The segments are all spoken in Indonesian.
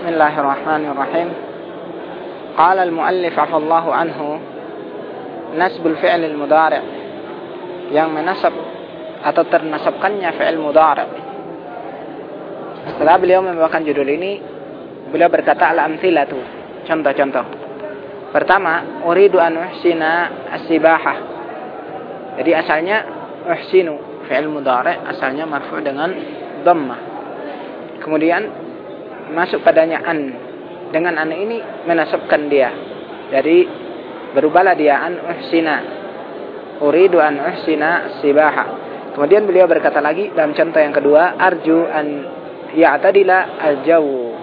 بسم الله الرحمن الرحيم قال المؤلف عفى الله عنه نسب الفعل المضارع yang menasab atau ternasabkannya fi'il mudhari' setelah beliau membawakan judul ini beliau berkata al-amthilatu contoh-contoh pertama uridu an uhsina as-sibahah jadi asalnya uhsinu fi'il mudhari' asalnya marfu' dengan dhammah kemudian masuk padanya an dengan an ini menasabkan dia jadi berubahlah dia an uhsina uridu an uhsina sibaha. Kemudian beliau berkata lagi dalam contoh yang kedua, arju an ya'tadila al-jawu.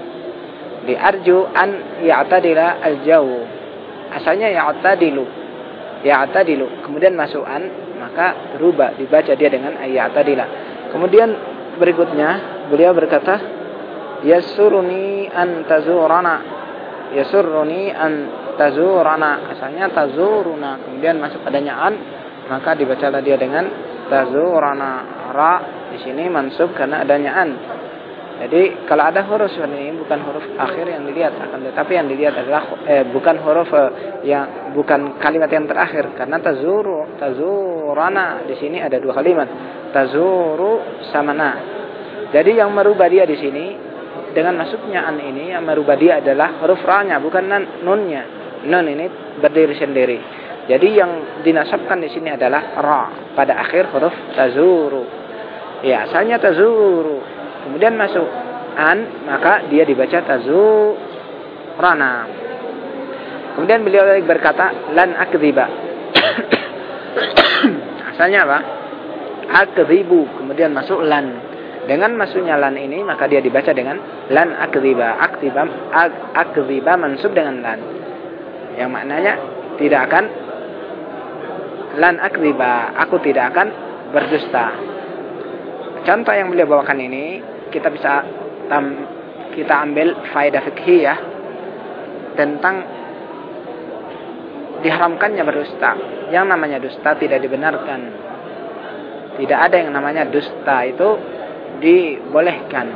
Di arju an ya'tadila al-jawu. Asalnya ya'tadilu. Ya'tadilu. Kemudian masuk an, maka berubah dibaca dia dengan ya'tadila. Kemudian berikutnya beliau berkata, yasuruni an tazurana. Yasuruni an tazurana. Asalnya tazuruna. Kemudian masuk padanya an, maka dibacalah dia dengan tazurana ra di sini mansub karena adanya an. Jadi kalau ada huruf seperti ini bukan huruf akhir yang dilihat akan tetapi yang dilihat adalah eh, bukan huruf eh, yang bukan kalimat yang terakhir karena tazuru tazurana di sini ada dua kalimat tazuru samana. Jadi yang merubah dia di sini dengan masuknya an ini yang merubah dia adalah huruf ra-nya bukan nunnya. Nun ini berdiri sendiri. Jadi yang dinasabkan di sini adalah ra pada akhir huruf tazuru. Ya, asalnya tazuru. Kemudian masuk an, maka dia dibaca tazurana. Kemudian beliau lagi berkata lan akdziba. asalnya apa? Akdzibu. Kemudian masuk lan. Dengan masuknya lan ini maka dia dibaca dengan lan akdziba. Akdziba akdziba mansub dengan lan. Yang maknanya tidak akan lan akriba, aku tidak akan berdusta. Contoh yang beliau bawakan ini kita bisa tam, kita ambil faedah fikih ya tentang diharamkannya berdusta. Yang namanya dusta tidak dibenarkan. Tidak ada yang namanya dusta itu dibolehkan.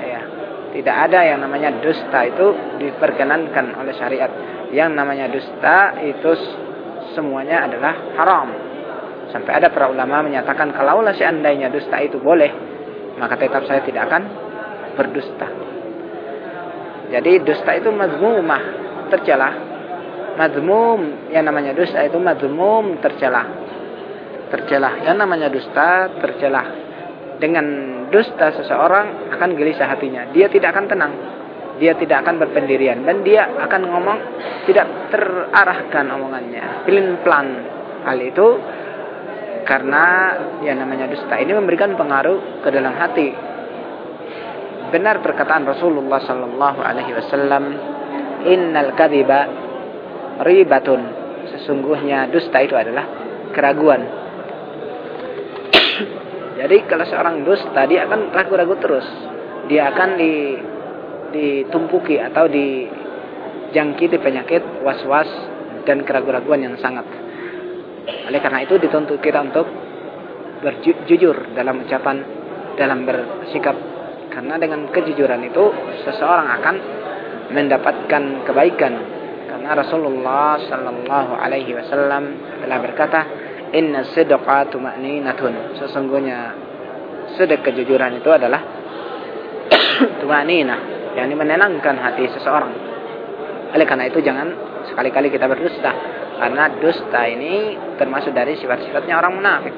Ya, tidak ada yang namanya dusta itu diperkenankan oleh syariat. Yang namanya dusta itu semuanya adalah haram. Sampai ada para ulama menyatakan kalaulah seandainya dusta itu boleh, maka tetap saya tidak akan berdusta. Jadi dusta itu mazmumah, tercela. Mazmum yang namanya dusta itu mazmum tercela. Tercela. Yang namanya dusta tercela. Dengan dusta seseorang akan gelisah hatinya. Dia tidak akan tenang. Dia tidak akan berpendirian. Dan dia akan ngomong tidak terarahkan omongannya. Pilih plan hal itu karena yang namanya dusta ini memberikan pengaruh ke dalam hati. Benar perkataan Rasulullah Sallallahu Alaihi Wasallam innal kadiba ribatun. Sesungguhnya dusta itu adalah keraguan jadi kalau seorang dusta dia akan ragu-ragu terus dia akan di ditumpuki atau dijangkiti penyakit was-was dan keraguan-raguan yang sangat. Oleh karena itu dituntut kita untuk berjujur dalam ucapan, dalam bersikap. Karena dengan kejujuran itu seseorang akan mendapatkan kebaikan. Karena Rasulullah Sallallahu Alaihi Wasallam telah berkata, Inna sidqa tuma'ninatun. Sesungguhnya sedek kejujuran itu adalah tuma'ninah yakni menenangkan hati seseorang. Oleh karena itu jangan sekali-kali kita berdusta karena dusta ini termasuk dari sifat-sifatnya orang munafik.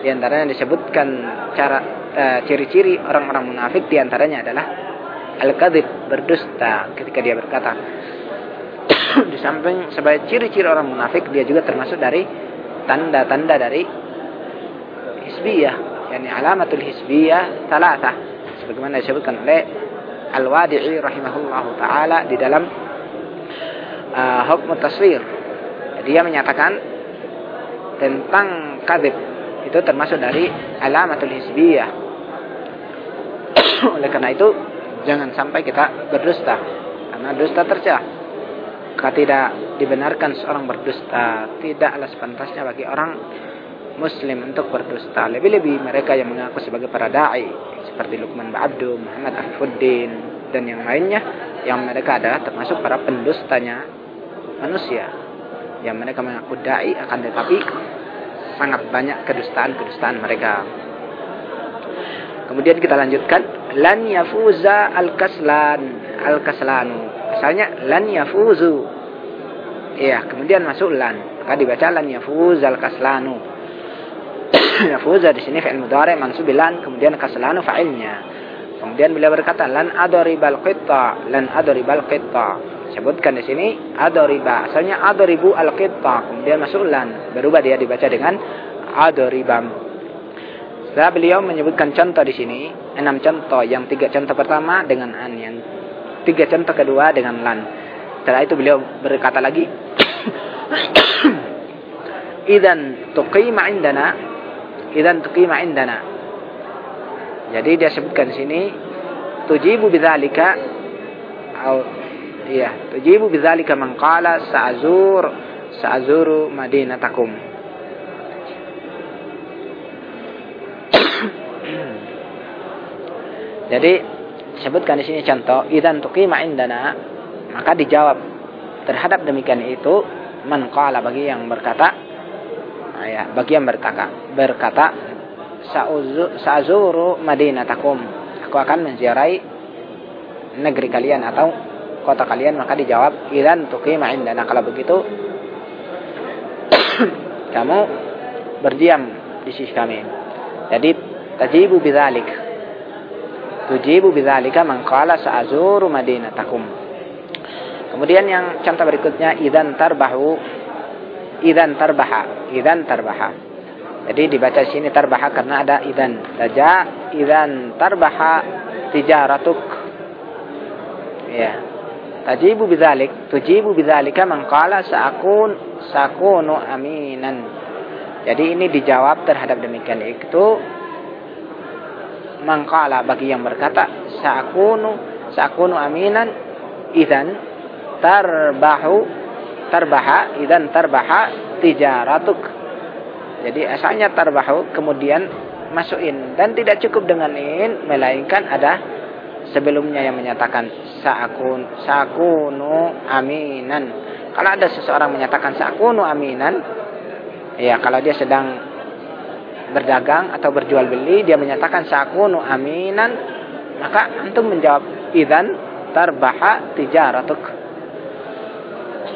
Di antaranya disebutkan cara e, ciri-ciri orang-orang munafik di antaranya adalah al-kadzib, berdusta ketika dia berkata. di samping sebagai ciri-ciri orang munafik dia juga termasuk dari tanda-tanda dari hisbiyah, yakni alamatul hisbiyah talatah sebagaimana disebutkan oleh Al-Wadi'i rahimahullah taala di dalam uh, hukum taswir. Dia menyatakan tentang kadib itu termasuk dari alamatul hisbiyah. Oleh karena itu jangan sampai kita berdusta karena dusta tercela. Jika tidak dibenarkan seorang berdusta, tidaklah sepantasnya bagi orang muslim untuk berdusta. Lebih-lebih mereka yang mengaku sebagai para dai seperti Luqman Ba'abdu, Muhammad Afifuddin, dan yang lainnya yang mereka adalah termasuk para pendustanya manusia yang mereka mengaku dai akan tetapi sangat banyak kedustaan-kedustaan mereka. Kemudian kita lanjutkan lan yafuza al-kaslan al-kaslanu. Misalnya lan yafuzu. Iya, kemudian masuk lan. Maka dibaca lan yafuz al-kaslanu. yafuza di sini fi'il mudhari mansub lan kemudian kaslanu fa'ilnya. Kemudian beliau berkata, lan adoribal qitta, lan adoribal qitta. Sebutkan di sini adoriba. Asalnya adoribu al qitta. Kemudian masuk lan. Berubah dia dibaca dengan adoribam. Setelah beliau menyebutkan contoh di sini, enam contoh. Yang tiga contoh pertama dengan an, yang tiga contoh kedua dengan lan. Setelah itu beliau berkata lagi, Idan tuqima indana, idan tuqima indana. Jadi dia sebutkan sini tujibu bidzalika atau iya, tujibu bidzalika man qala sa'zur sa'zuru madinatakum. Jadi sebutkan di sini contoh idan tuqima indana maka dijawab terhadap demikian itu man bagi yang berkata ya bagi yang berkata berkata sa'zuru madinatakum. Aku akan menziarahi negeri kalian atau kota kalian maka dijawab idan tuqima indana kalau begitu kamu berdiam di sisi kami. Jadi tajibu bidzalik. Tujibu bidzalika man qala sa'zuru madinatakum. Kemudian yang contoh berikutnya idan tarbahu idan tarbaha idan tarbaha jadi dibaca sini tarbaha karena ada idan. Saja idan tarbaha tijaratuk. Ya. Tajibu bidzalik, tujibu bidzalika man qala sa'akun sakunu aminan. Jadi ini dijawab terhadap demikian itu mangkala bagi yang berkata sa'akunu sa'akunu aminan idan tarbahu tarbaha idan tarbaha tijaratuk jadi asalnya tarbahu kemudian masukin dan tidak cukup dengan in melainkan ada sebelumnya yang menyatakan saakun sakunu aminan. Kalau ada seseorang menyatakan sakunu aminan, ya kalau dia sedang berdagang atau berjual beli dia menyatakan sakunu aminan, maka antum menjawab idan tarbaha tijaratuk.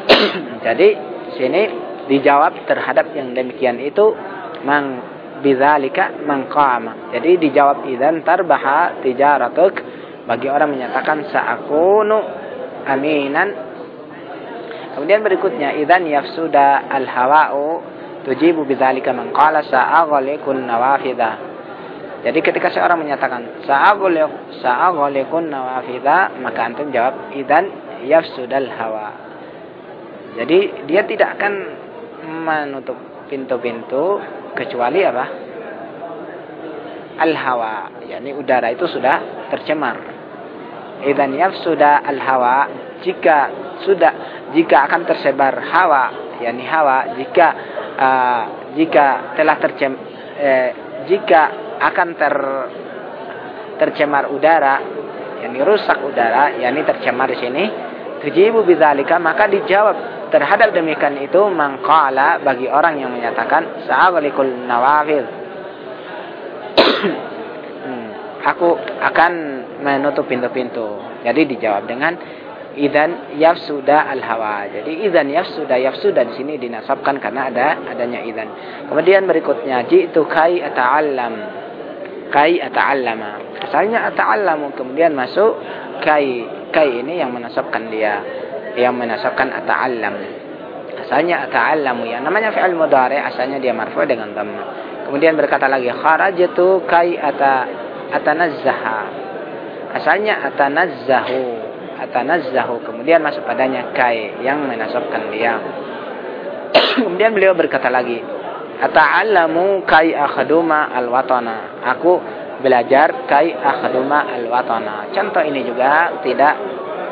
Jadi sini dijawab terhadap yang demikian itu mang bidzalika mangqama. Jadi dijawab idan tarbaha tijaratuk bagi orang menyatakan sa'akunu aminan. Kemudian berikutnya idan yafsuda al-hawa'u tujibu bidzalika man qala sa'aghliqun nawafidha. Jadi ketika seorang menyatakan sa'aghliq sa'aghliqun nawafidha maka antum jawab idan yafsudal hawa. Jadi dia tidak akan menutup pintu-pintu kecuali apa? Al-hawa, yakni udara itu sudah tercemar. Idan sudah al-hawa, jika sudah jika akan tersebar hawa, yakni hawa, jika uh, jika telah tercem eh, jika akan ter tercemar udara, yakni rusak udara, yakni tercemar di sini, tujibu bidzalika maka dijawab terhadap demikian itu mangkala bagi orang yang menyatakan sa'aghliqul nawafil. Hmm, aku akan menutup pintu-pintu. Jadi dijawab dengan idan yafsuda al hawa jadi idan yafsuda yafsuda di sini dinasabkan karena ada adanya idan kemudian berikutnya jitu kai ata'allam kai ata'allama asalnya ata'allamu kemudian masuk kai kai ini yang menasabkan dia yang menasabkan ata'allam. Asalnya ata'allamu ya. Namanya fi'il mudhari asalnya dia marfu dengan dhamma. Kemudian berkata lagi kharajatu kai ata atanazzaha. Asalnya atanazzahu. Atanazzahu. Kemudian masuk padanya kai yang menasabkan dia. Kemudian beliau berkata lagi ata'allamu kai akhaduma alwatana. Aku belajar kai akhaduma alwatana. Contoh ini juga tidak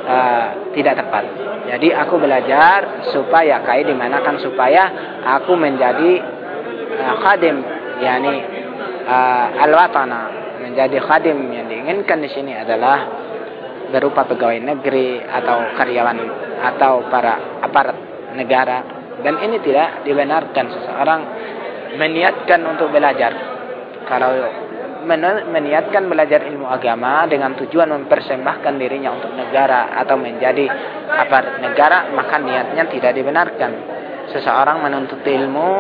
uh, tidak tepat. Jadi aku belajar supaya kai dimanakan supaya aku menjadi uh, khadim, yakni uh, al-watana, menjadi khadim yang diinginkan di sini adalah berupa pegawai negeri atau karyawan atau para aparat negara. Dan ini tidak dibenarkan seseorang meniatkan untuk belajar. Kalau meniatkan belajar ilmu agama dengan tujuan mempersembahkan dirinya untuk negara atau menjadi aparat negara maka niatnya tidak dibenarkan. Seseorang menuntut ilmu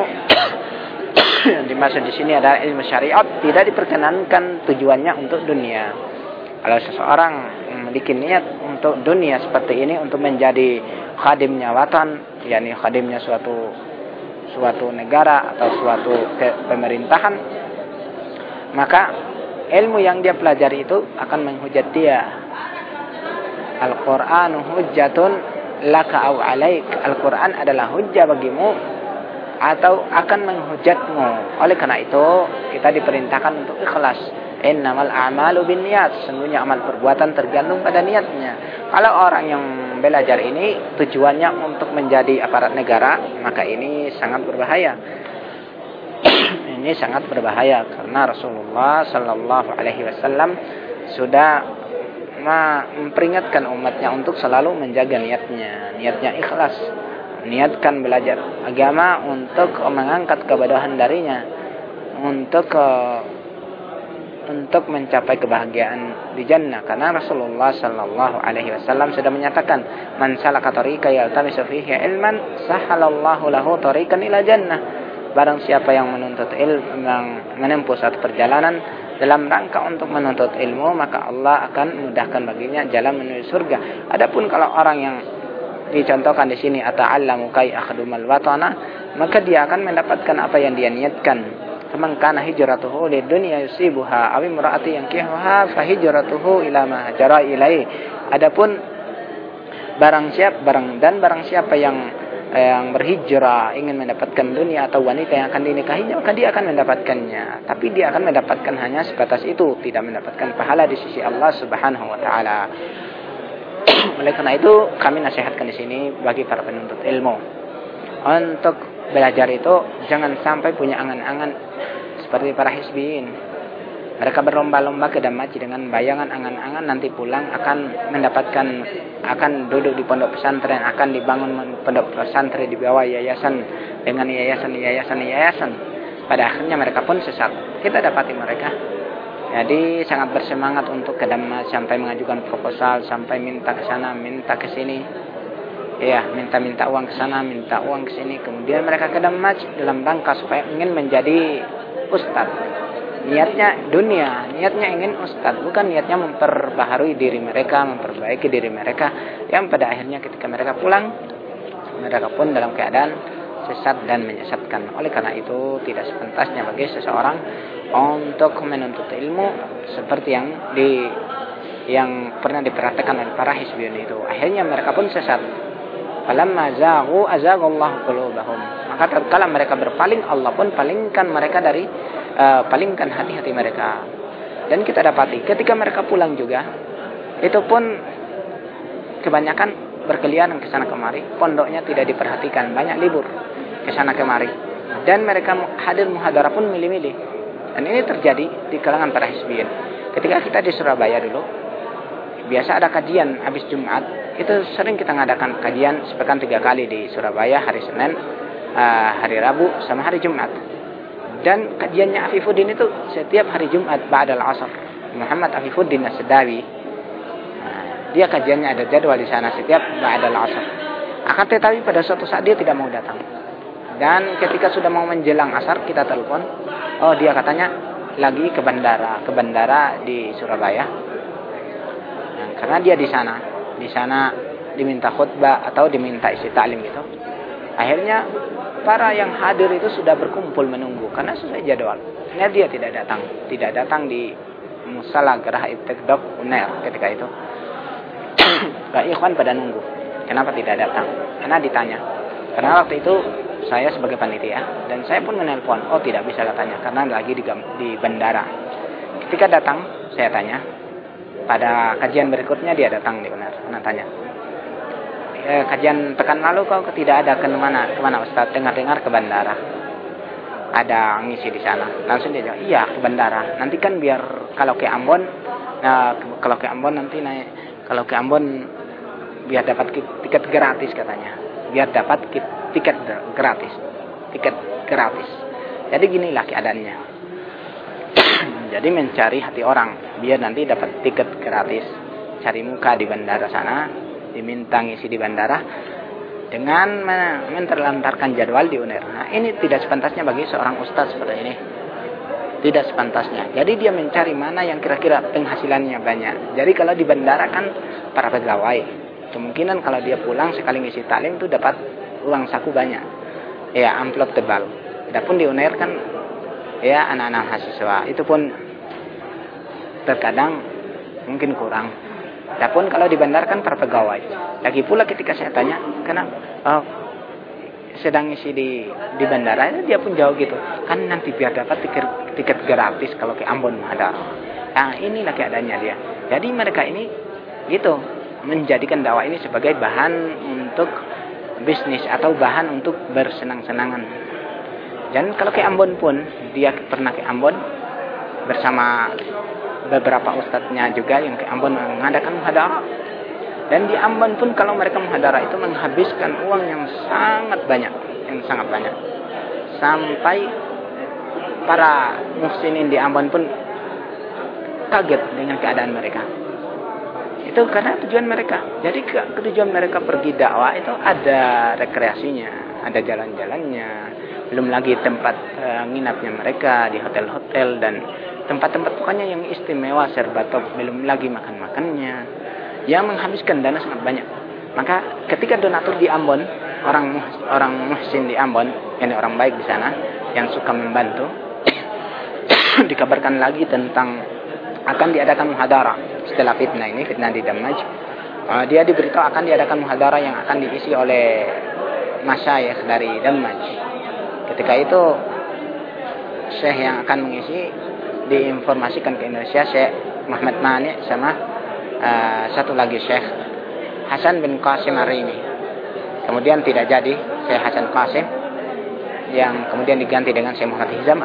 yang dimaksud di sini adalah ilmu syariat tidak diperkenankan tujuannya untuk dunia. Kalau seseorang memiliki niat untuk dunia seperti ini untuk menjadi khadimnya watan, yakni khadimnya suatu suatu negara atau suatu pemerintahan, maka ilmu yang dia pelajari itu akan menghujat dia. Al-Qur'anu hujjatun laka au alaik. Al-Qur'an adalah hujjah bagimu atau akan menghujatmu. Oleh karena itu, kita diperintahkan untuk ikhlas. Innamal a'malu niat. Sesungguhnya amal perbuatan tergantung pada niatnya. Kalau orang yang belajar ini tujuannya untuk menjadi aparat negara, maka ini sangat berbahaya. ini sangat berbahaya karena Rasulullah Shallallahu Alaihi Wasallam sudah memperingatkan umatnya untuk selalu menjaga niatnya, niatnya ikhlas niatkan belajar agama untuk mengangkat kebadohan darinya untuk uh, untuk mencapai kebahagiaan di jannah. Karena Rasulullah sallallahu alaihi wasallam sudah menyatakan man salaka tariqa fihi ilman sahalallahu lahu tariqan ila jannah. Barang siapa yang menuntut ilmu yang menempuh satu perjalanan dalam rangka untuk menuntut ilmu maka Allah akan mudahkan baginya jalan menuju surga. Adapun kalau orang yang dicontohkan di sini ata'allamu kai akhdumal watana maka dia akan mendapatkan apa yang dia niatkan Faman kana hijratuhu lid dunya yusibuha aw imra'ati yankihuha fa hijratuhu ila ma hajara ilai. Adapun barang siapa barang dan barang siapa yang yang berhijrah ingin mendapatkan dunia atau wanita yang akan dinikahinya maka dia akan mendapatkannya. Tapi dia akan mendapatkan hanya sebatas itu tidak mendapatkan pahala di sisi Allah Subhanahu wa taala. Oleh karena itu kami nasihatkan di sini bagi para penuntut ilmu. Untuk belajar itu jangan sampai punya angan-angan seperti para hisbiin. Mereka berlomba-lomba ke damaci dengan bayangan angan-angan nanti pulang akan mendapatkan akan duduk di pondok pesantren, akan dibangun pondok pesantren di bawah yayasan dengan yayasan-yayasan yayasan. Pada akhirnya mereka pun sesat. Kita dapati mereka jadi sangat bersemangat untuk ke Damas sampai mengajukan proposal, sampai minta ke sana, minta ke sini. Ya, minta-minta uang ke sana, minta uang ke sini. Kemudian mereka ke Damas dalam rangka supaya ingin menjadi ustad. Niatnya dunia, niatnya ingin ustad, bukan niatnya memperbaharui diri mereka, memperbaiki diri mereka. Yang pada akhirnya ketika mereka pulang, mereka pun dalam keadaan sesat dan menyesatkan. Oleh karena itu tidak sepentasnya bagi seseorang untuk menuntut ilmu seperti yang di yang pernah diperhatikan oleh para hisbiyun itu. Akhirnya mereka pun sesat. Falamma zaghu qulubahum. Maka tatkala mereka berpaling, Allah pun palingkan mereka dari uh, palingkan hati-hati mereka. Dan kita dapati ketika mereka pulang juga, itu pun kebanyakan berkeliaran ke sana kemari, pondoknya tidak diperhatikan, banyak libur ke sana kemari. Dan mereka hadir muhadara pun milih-milih dan ini terjadi di kalangan para hisbiyin. Ketika kita di Surabaya dulu, biasa ada kajian habis Jumat. Itu sering kita ngadakan kajian sepekan tiga kali di Surabaya hari Senin, uh, hari Rabu, sama hari Jumat. Dan kajiannya Afifuddin itu setiap hari Jumat Ba'dal Asr. Muhammad Afifuddin As-Sedawi. Uh, dia kajiannya ada jadwal di sana setiap Ba'dal Asr. Akan tetapi pada suatu saat dia tidak mau datang. Dan ketika sudah mau menjelang asar kita telepon, oh dia katanya lagi ke bandara, ke bandara di Surabaya. Nah, karena dia di sana, di sana diminta khutbah atau diminta isi taklim gitu. Akhirnya para yang hadir itu sudah berkumpul menunggu karena sesuai jadwal. Nah dia tidak datang, tidak datang di Musala Gerah Ibtidok Uner ketika itu. Gak ikhwan pada nunggu. Kenapa tidak datang? Karena ditanya. Karena waktu itu saya sebagai panitia dan saya pun menelpon oh tidak bisa katanya karena lagi di, di bandara ketika datang saya tanya pada kajian berikutnya dia datang di benar. Nah tanya. E, kajian pekan lalu kau tidak ada ke mana ke mana Ustaz? Dengar dengar ke bandara. Ada ngisi di sana. Langsung dia jawab iya ke bandara. Nanti kan biar kalau ke Ambon nah kalau ke Ambon nanti naik kalau ke Ambon biar dapat tiket gratis katanya. Biar dapat tiket gratis tiket gratis. Jadi ginilah keadaannya jadi mencari hati orang biar nanti dapat tiket gratis cari muka di bandara sana diminta ngisi di bandara dengan menterlantarkan jadwal di UNER. Nah, ini tidak sepantasnya bagi seorang ustadz seperti ini. Tidak sepantasnya. Jadi dia mencari mana yang kira-kira penghasilannya banyak. Jadi kalau di bandara kan para pegawai. Kemungkinan kalau dia pulang sekali ngisi talim itu dapat uang saku banyak. Ya, amplop tebal. Adapun di UNER kan ya anak-anak mahasiswa itu pun terkadang mungkin kurang Adapun kalau di bandar kan para pegawai. Lagi pula ketika saya tanya, kenapa oh, sedang isi di di bandara dia pun jauh gitu. Kan nanti biar dapat tiket tiket gratis kalau ke Ambon ada. Nah, inilah keadaannya dia. Jadi mereka ini gitu menjadikan dakwah ini sebagai bahan untuk bisnis atau bahan untuk bersenang-senangan. Dan kalau ke Ambon pun dia pernah ke Ambon bersama beberapa ustadznya juga yang ke Ambon mengadakan muhadara. Dan di Ambon pun kalau mereka muhadara itu menghabiskan uang yang sangat banyak, yang sangat banyak. Sampai para muhsinin di Ambon pun kaget dengan keadaan mereka. Itu karena tujuan mereka. Jadi ke, tujuan mereka pergi dakwah itu ada rekreasinya, ada jalan-jalannya, belum lagi tempat uh, nginapnya mereka di hotel-hotel dan tempat-tempat pokoknya yang istimewa serba top belum lagi makan-makannya. Yang menghabiskan dana sangat banyak. Maka ketika donatur di Ambon orang orang muhsin di Ambon ini orang baik di sana yang suka membantu dikabarkan lagi tentang akan diadakan muhadara. Setelah fitnah ini fitnah di Damaj uh, dia diberitahu akan diadakan muhadara yang akan diisi oleh masyayikh dari Damaj ketika itu syekh yang akan mengisi diinformasikan ke Indonesia Syekh Muhammad Mani sama uh, satu lagi Syekh Hasan bin Qasim ini. Kemudian tidak jadi Syekh Hasan Qasim yang kemudian diganti dengan Syekh Muhammad Hizam.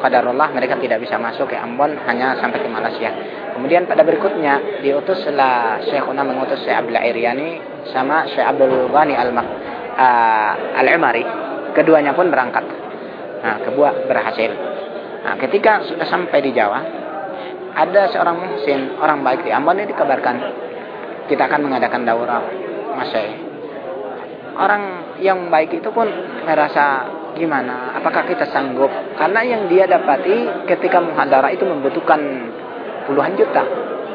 Qadarullah mereka tidak bisa masuk ke Ambon hanya sampai ke Malaysia. Kemudian pada berikutnya diutuslah Syekh Una mengutus Syekh Abdul Iriani sama Syekh Abdul Ghani al uh, Al-Umari. Keduanya pun berangkat. Nah, kedua berhasil. Nah, ketika sudah sampai di Jawa, ada seorang muhsin, orang baik di Ambon ini dikabarkan kita akan mengadakan daurah masai. Orang yang baik itu pun merasa gimana? Apakah kita sanggup? Karena yang dia dapati ketika muhadara itu membutuhkan puluhan juta.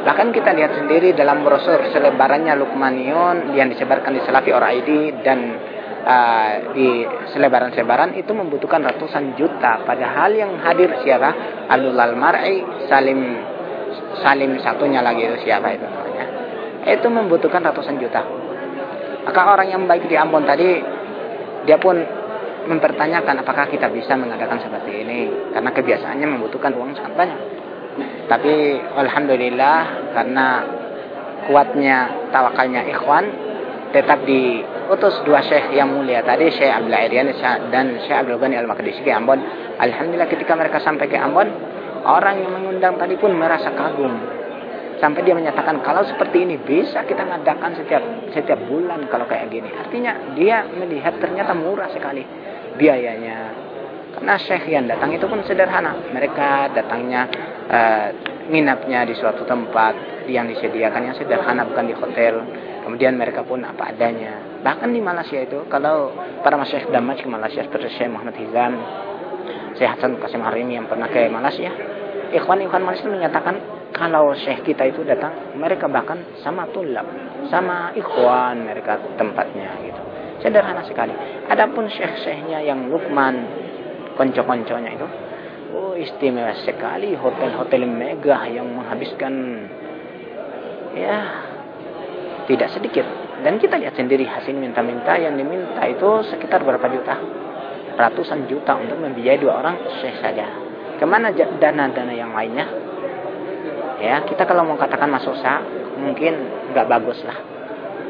Bahkan kita lihat sendiri dalam brosur selebarannya Lukmanion yang disebarkan di Salafi Or ID dan uh, di selebaran-selebaran itu membutuhkan ratusan juta. Padahal yang hadir siapa? Abdul Al-Mar'i, Salim Salim satunya lagi itu siapa itu namanya? Itu membutuhkan ratusan juta. Maka orang yang baik di Ambon tadi dia pun mempertanyakan apakah kita bisa mengadakan seperti ini karena kebiasaannya membutuhkan uang sangat banyak. Tapi alhamdulillah karena kuatnya tawakalnya ikhwan tetap diutus dua syekh yang mulia tadi Syekh Abdul Irian dan Syekh Abdul Ghani Al-Makdisi ke Ambon. Alhamdulillah ketika mereka sampai ke Ambon, orang yang mengundang tadi pun merasa kagum. Sampai dia menyatakan kalau seperti ini bisa kita ngadakan setiap setiap bulan kalau kayak gini. Artinya dia melihat ternyata murah sekali biayanya. Karena syekh yang datang itu pun sederhana. Mereka datangnya uh, nginapnya di suatu tempat yang disediakan yang sederhana bukan di hotel Kemudian mereka pun apa adanya. Bahkan di Malaysia itu, kalau para masyarakat damaj ke Malaysia seperti Syekh Muhammad Hizam, Syekh Hasan Qasim Harimi yang pernah ke Malaysia, ikhwan-ikhwan Malaysia menyatakan kalau Syekh kita itu datang, mereka bahkan sama tulab, sama ikhwan mereka tempatnya gitu. Sederhana sekali. Adapun syekh-syekhnya yang Lukman, konco-konconya itu, oh istimewa sekali hotel-hotel megah yang menghabiskan ya tidak sedikit. Dan kita lihat sendiri hasil minta-minta yang diminta itu sekitar berapa juta? Ratusan juta untuk membiayai dua orang syekh saja. Ke mana dana-dana yang lainnya? Ya, kita kalau mau katakan masuk sah, mungkin nggak bagus lah.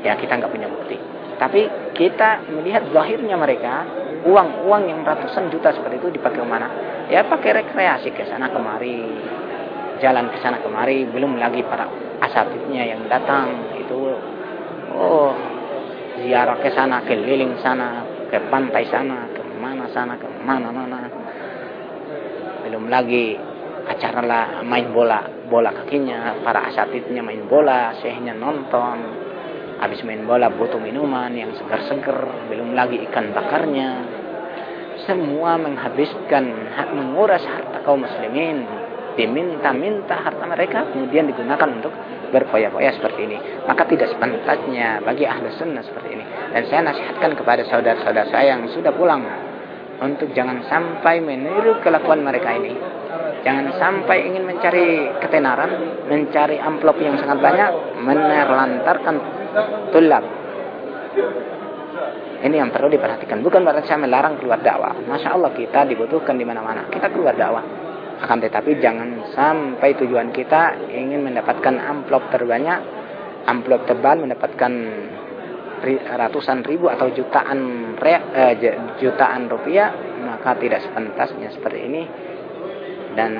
Ya, kita nggak punya bukti. Tapi kita melihat zahirnya mereka, uang-uang yang ratusan juta seperti itu dipakai ke mana? Ya, pakai rekreasi ke sana kemari, jalan ke sana kemari, belum lagi para asatidnya yang datang oh ziarah ke sana keliling sana ke pantai sana ke mana sana ke mana mana. Belum lagi acara lah main bola bola kakinya para asatidnya main bola syekhnya nonton. Habis main bola butuh minuman yang segar-segar belum lagi ikan bakarnya. Semua menghabiskan menguras harta kaum muslimin diminta-minta harta mereka kemudian digunakan untuk berfoya-foya seperti ini maka tidak sepantasnya bagi ahli sunnah seperti ini. Dan saya nasihatkan kepada saudara-saudara saya yang sudah pulang untuk jangan sampai meniru kelakuan mereka ini. Jangan sampai ingin mencari ketenaran mencari amplop yang sangat banyak menerlantarkan tulab. Ini yang perlu diperhatikan. Bukan berarti saya melarang keluar dakwah. Masya Allah kita dibutuhkan di mana-mana. Kita keluar dakwah akan tetapi jangan sampai tujuan kita ingin mendapatkan amplop terbanyak, amplop tebal mendapatkan ratusan ribu atau jutaan re, eh, jutaan rupiah, maka tidak sepantasnya seperti ini. Dan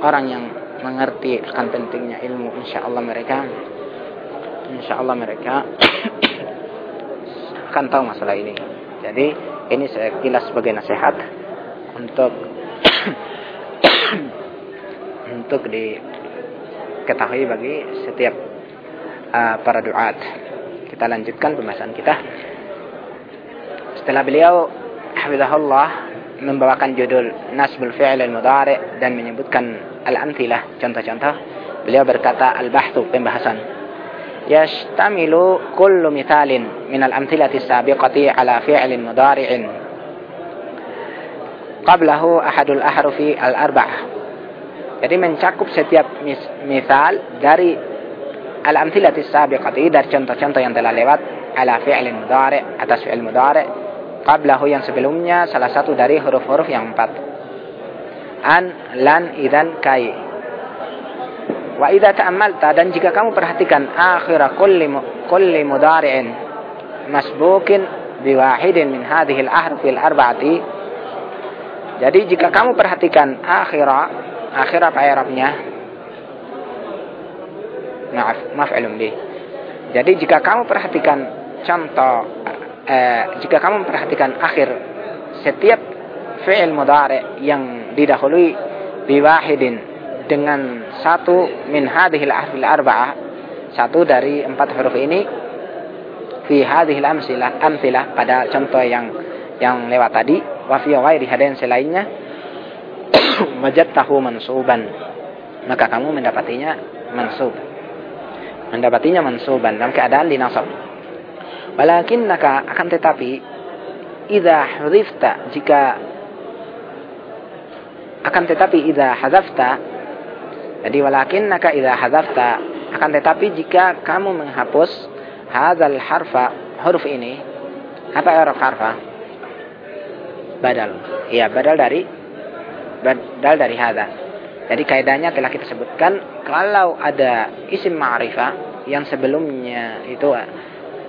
orang yang mengerti akan pentingnya ilmu, insya Allah mereka, insya Allah mereka akan tahu masalah ini. Jadi ini saya kilas sebagai nasihat untuk untuk diketahui bagi setiap uh, para duat. Kita lanjutkan pembahasan kita. Setelah beliau hafizahullah membawakan judul Nasbul Fi'il al-Mudhari dan menyebutkan al-amthilah contoh-contoh, beliau berkata al-bahthu pembahasan. Yashtamilu kullu mithalin min al-amthilati sabiqati ala fi'lin mudhari'in qablahu ahadul ahrufi al-arba'ah. Jadi mencakup setiap mis misal dari al-amthilati sabiqati dari contoh-contoh yang telah lewat ala fi'il mudhari atas fi'il mudhari qablahu yang sebelumnya salah satu dari huruf-huruf yang empat. An lan idan kai. Wa idza ta'ammalta dan jika kamu perhatikan akhir kulli kulli mudhari'in masbukin biwahidin min al-ahruf al-arba'ati jadi jika kamu perhatikan akhirah akhir apa Arabnya? Maaf, maf'ilun bih. Jadi jika kamu perhatikan contoh eh, jika kamu perhatikan akhir setiap fi'il mudhari yang didahului biwahidin dengan satu min hadhil ahfil arba'ah satu dari empat huruf ini fi hadhil amsilah amsilah pada contoh yang yang lewat tadi wa fi ghairi hadain selainnya tahu mansuban. Maka kamu mendapatinya mansub. Mendapatinya mansuban dalam keadaan dinasab. Walakinnaka akan tetapi idza hudhifta jika akan tetapi idza hadzafta jadi walakinnaka idza hadzafta akan tetapi jika kamu menghapus hadzal harfa huruf ini apa huruf harfa badal iya badal dari badal dari hada. Jadi kaidahnya telah kita sebutkan kalau ada isim ma'rifah yang sebelumnya itu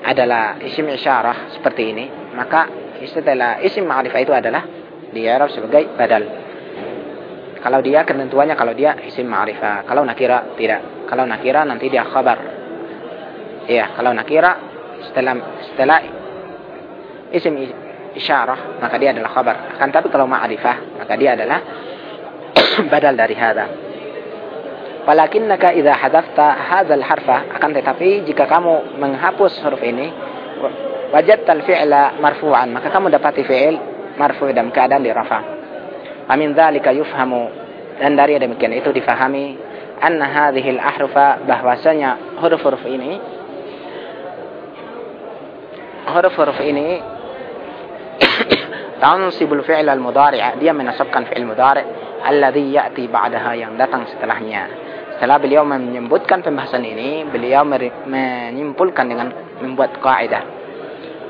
adalah isim isyarah seperti ini, maka istilah isim ma'rifah itu adalah di Arab sebagai badal. Kalau dia ketentuannya kalau dia isim ma'rifah, kalau nakira tidak. Kalau nakira nanti dia khabar. Iya, kalau nakira setelah setelah isim isyarah maka dia adalah khabar. Akan tapi kalau ma'rifah maka dia adalah badal dari hada. Walakinnaka idza hadafta hadzal harfa akan tetapi jika kamu menghapus huruf ini wajadta al-fi'la marfu'an maka kamu dapati fi'il marfu' dalam keadaan dirafa. Amin dzalika yufhamu dan dari demikian itu difahami anna hadhihi al-ahrufa bahwasanya huruf-huruf ini huruf-huruf ini tansibul fi'l al-mudhari' dia menasabkan fi'il mudhari' alladhi ya'ti ba'daha yang datang setelahnya. Setelah beliau menyebutkan pembahasan ini beliau menyimpulkan dengan membuat kaidah.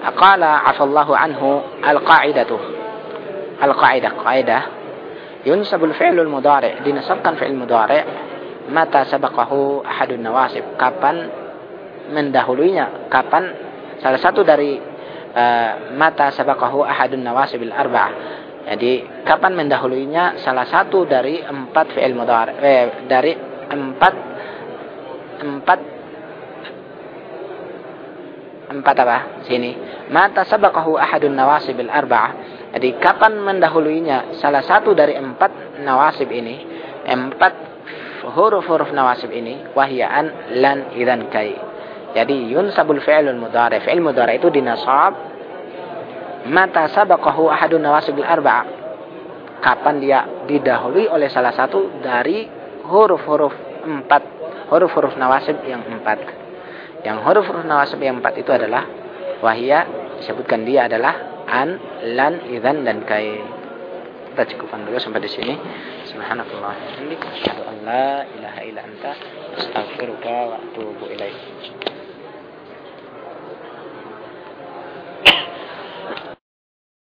Aqala afallahu anhu al-qa'idatu. Al-qaidah qaidah yunsabul fi'lul mudhari' dinasabkan fi'il mudhari' mata sabaqahu ahadun nawasib. Kapan mendahulunya kapan? Salah satu dari uh, mata sabaqahu ahadun nawasibil arba'ah jadi kapan mendahulunya salah satu dari empat fi'il mudhari eh, dari empat empat empat apa? Sini. Mata sabaqahu ahadun nawasib al-arba'ah. Jadi kapan mendahuluinya salah satu dari empat nawasib ini, empat huruf-huruf nawasib ini, wahyaan lan idan kai. Jadi yunsabul fi'lul mudhari. Fi'il mudhari itu dinasab mata sabaqahu ahadun nawasib al-arba'ah. Kapan dia didahului oleh salah satu dari huruf-huruf empat huruf-huruf nawasib yang empat. Yang huruf-huruf nawasib yang empat itu adalah wahia disebutkan dia adalah an, lan, idan dan kai. Kita cukupkan dulu sampai di sini. Subhanallah. Asyhadu an la ilaha illa anta astaghfiruka wa atubu ilaik.